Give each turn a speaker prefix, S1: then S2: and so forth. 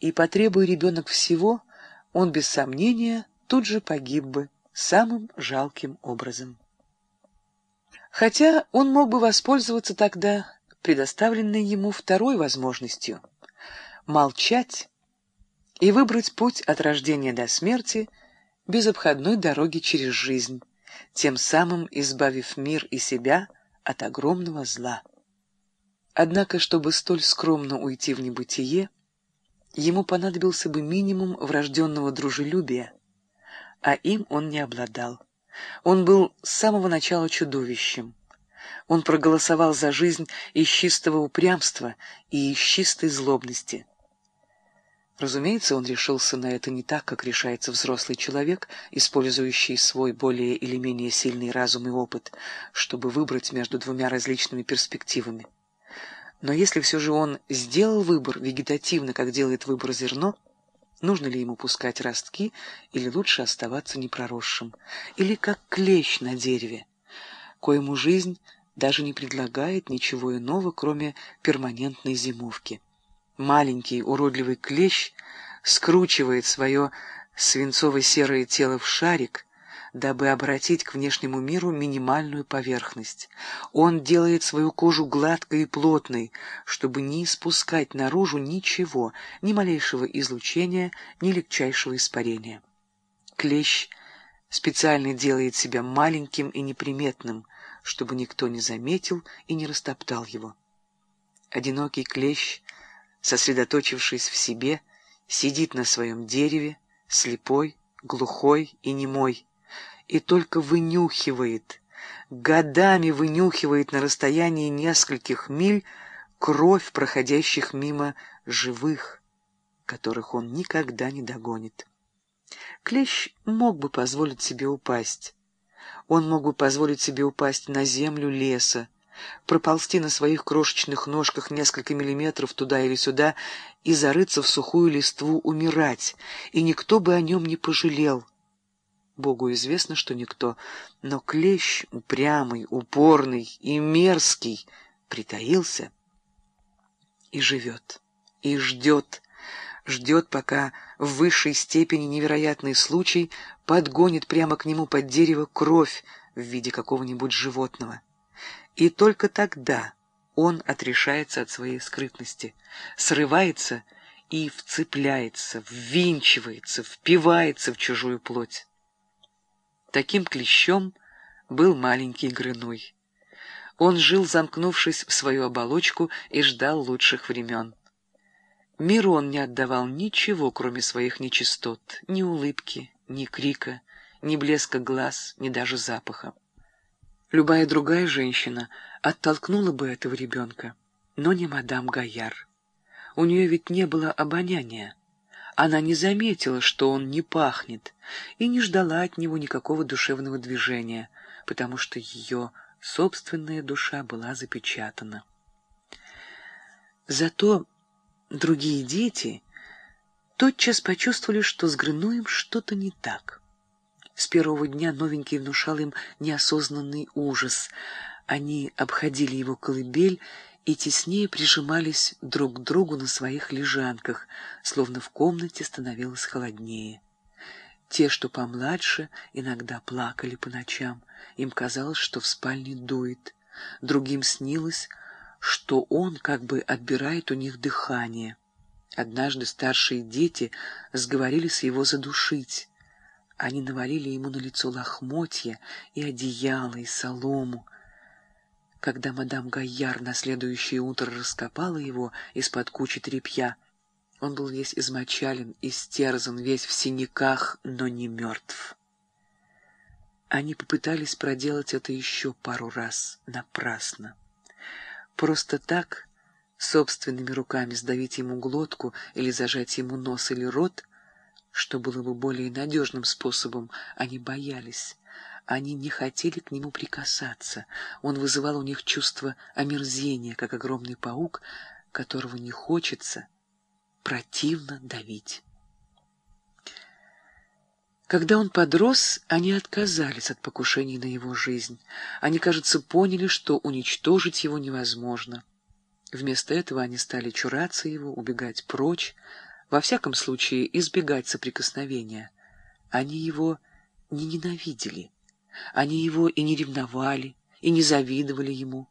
S1: и потребуя ребенок всего, он без сомнения тут же погиб бы самым жалким образом. Хотя он мог бы воспользоваться тогда предоставленной ему второй возможностью — молчать и выбрать путь от рождения до смерти без обходной дороги через жизнь, тем самым избавив мир и себя от огромного зла. Однако, чтобы столь скромно уйти в небытие, ему понадобился бы минимум врожденного дружелюбия, а им он не обладал. Он был с самого начала чудовищем. Он проголосовал за жизнь из чистого упрямства и из чистой злобности. Разумеется, он решился на это не так, как решается взрослый человек, использующий свой более или менее сильный разум и опыт, чтобы выбрать между двумя различными перспективами. Но если все же он сделал выбор вегетативно, как делает выбор зерно, нужно ли ему пускать ростки или лучше оставаться непроросшим, или как клещ на дереве, коему жизнь даже не предлагает ничего иного, кроме перманентной зимовки. Маленький уродливый клещ скручивает свое свинцово-серое тело в шарик, дабы обратить к внешнему миру минимальную поверхность. Он делает свою кожу гладкой и плотной, чтобы не испускать наружу ничего, ни малейшего излучения, ни легчайшего испарения. Клещ специально делает себя маленьким и неприметным, чтобы никто не заметил и не растоптал его. Одинокий клещ — сосредоточившись в себе, сидит на своем дереве, слепой, глухой и немой, и только вынюхивает, годами вынюхивает на расстоянии нескольких миль кровь проходящих мимо живых, которых он никогда не догонит. Клещ мог бы позволить себе упасть. Он мог бы позволить себе упасть на землю леса, проползти на своих крошечных ножках несколько миллиметров туда или сюда и зарыться в сухую листву умирать, и никто бы о нем не пожалел. Богу известно, что никто, но клещ упрямый, упорный и мерзкий притаился и живет, и ждет, ждет, пока в высшей степени невероятный случай подгонит прямо к нему под дерево кровь в виде какого-нибудь животного. И только тогда он отрешается от своей скрытности, срывается и вцепляется, ввинчивается, впивается в чужую плоть. Таким клещом был маленький Грыной. Он жил, замкнувшись в свою оболочку, и ждал лучших времен. Миру он не отдавал ничего, кроме своих нечистот, ни улыбки, ни крика, ни блеска глаз, ни даже запаха. Любая другая женщина оттолкнула бы этого ребенка, но не мадам Гаяр. У нее ведь не было обоняния. Она не заметила, что он не пахнет, и не ждала от него никакого душевного движения, потому что ее собственная душа была запечатана. Зато другие дети тотчас почувствовали, что с Грынуем что-то не так. С первого дня новенький внушал им неосознанный ужас. Они обходили его колыбель и теснее прижимались друг к другу на своих лежанках, словно в комнате становилось холоднее. Те, что помладше, иногда плакали по ночам. Им казалось, что в спальне дует. Другим снилось, что он как бы отбирает у них дыхание. Однажды старшие дети сговорились его задушить. Они навалили ему на лицо лохмотья и одеяло, и солому. Когда мадам Гайяр на следующее утро раскопала его из-под кучи тряпья, он был весь измочален, истерзан, весь в синяках, но не мертв. Они попытались проделать это еще пару раз, напрасно. Просто так, собственными руками сдавить ему глотку или зажать ему нос или рот — что было бы более надежным способом, они боялись. Они не хотели к нему прикасаться. Он вызывал у них чувство омерзения, как огромный паук, которого не хочется противно давить. Когда он подрос, они отказались от покушений на его жизнь. Они, кажется, поняли, что уничтожить его невозможно. Вместо этого они стали чураться его, убегать прочь, во всяком случае избегать соприкосновения. Они его не ненавидели, они его и не ревновали, и не завидовали ему.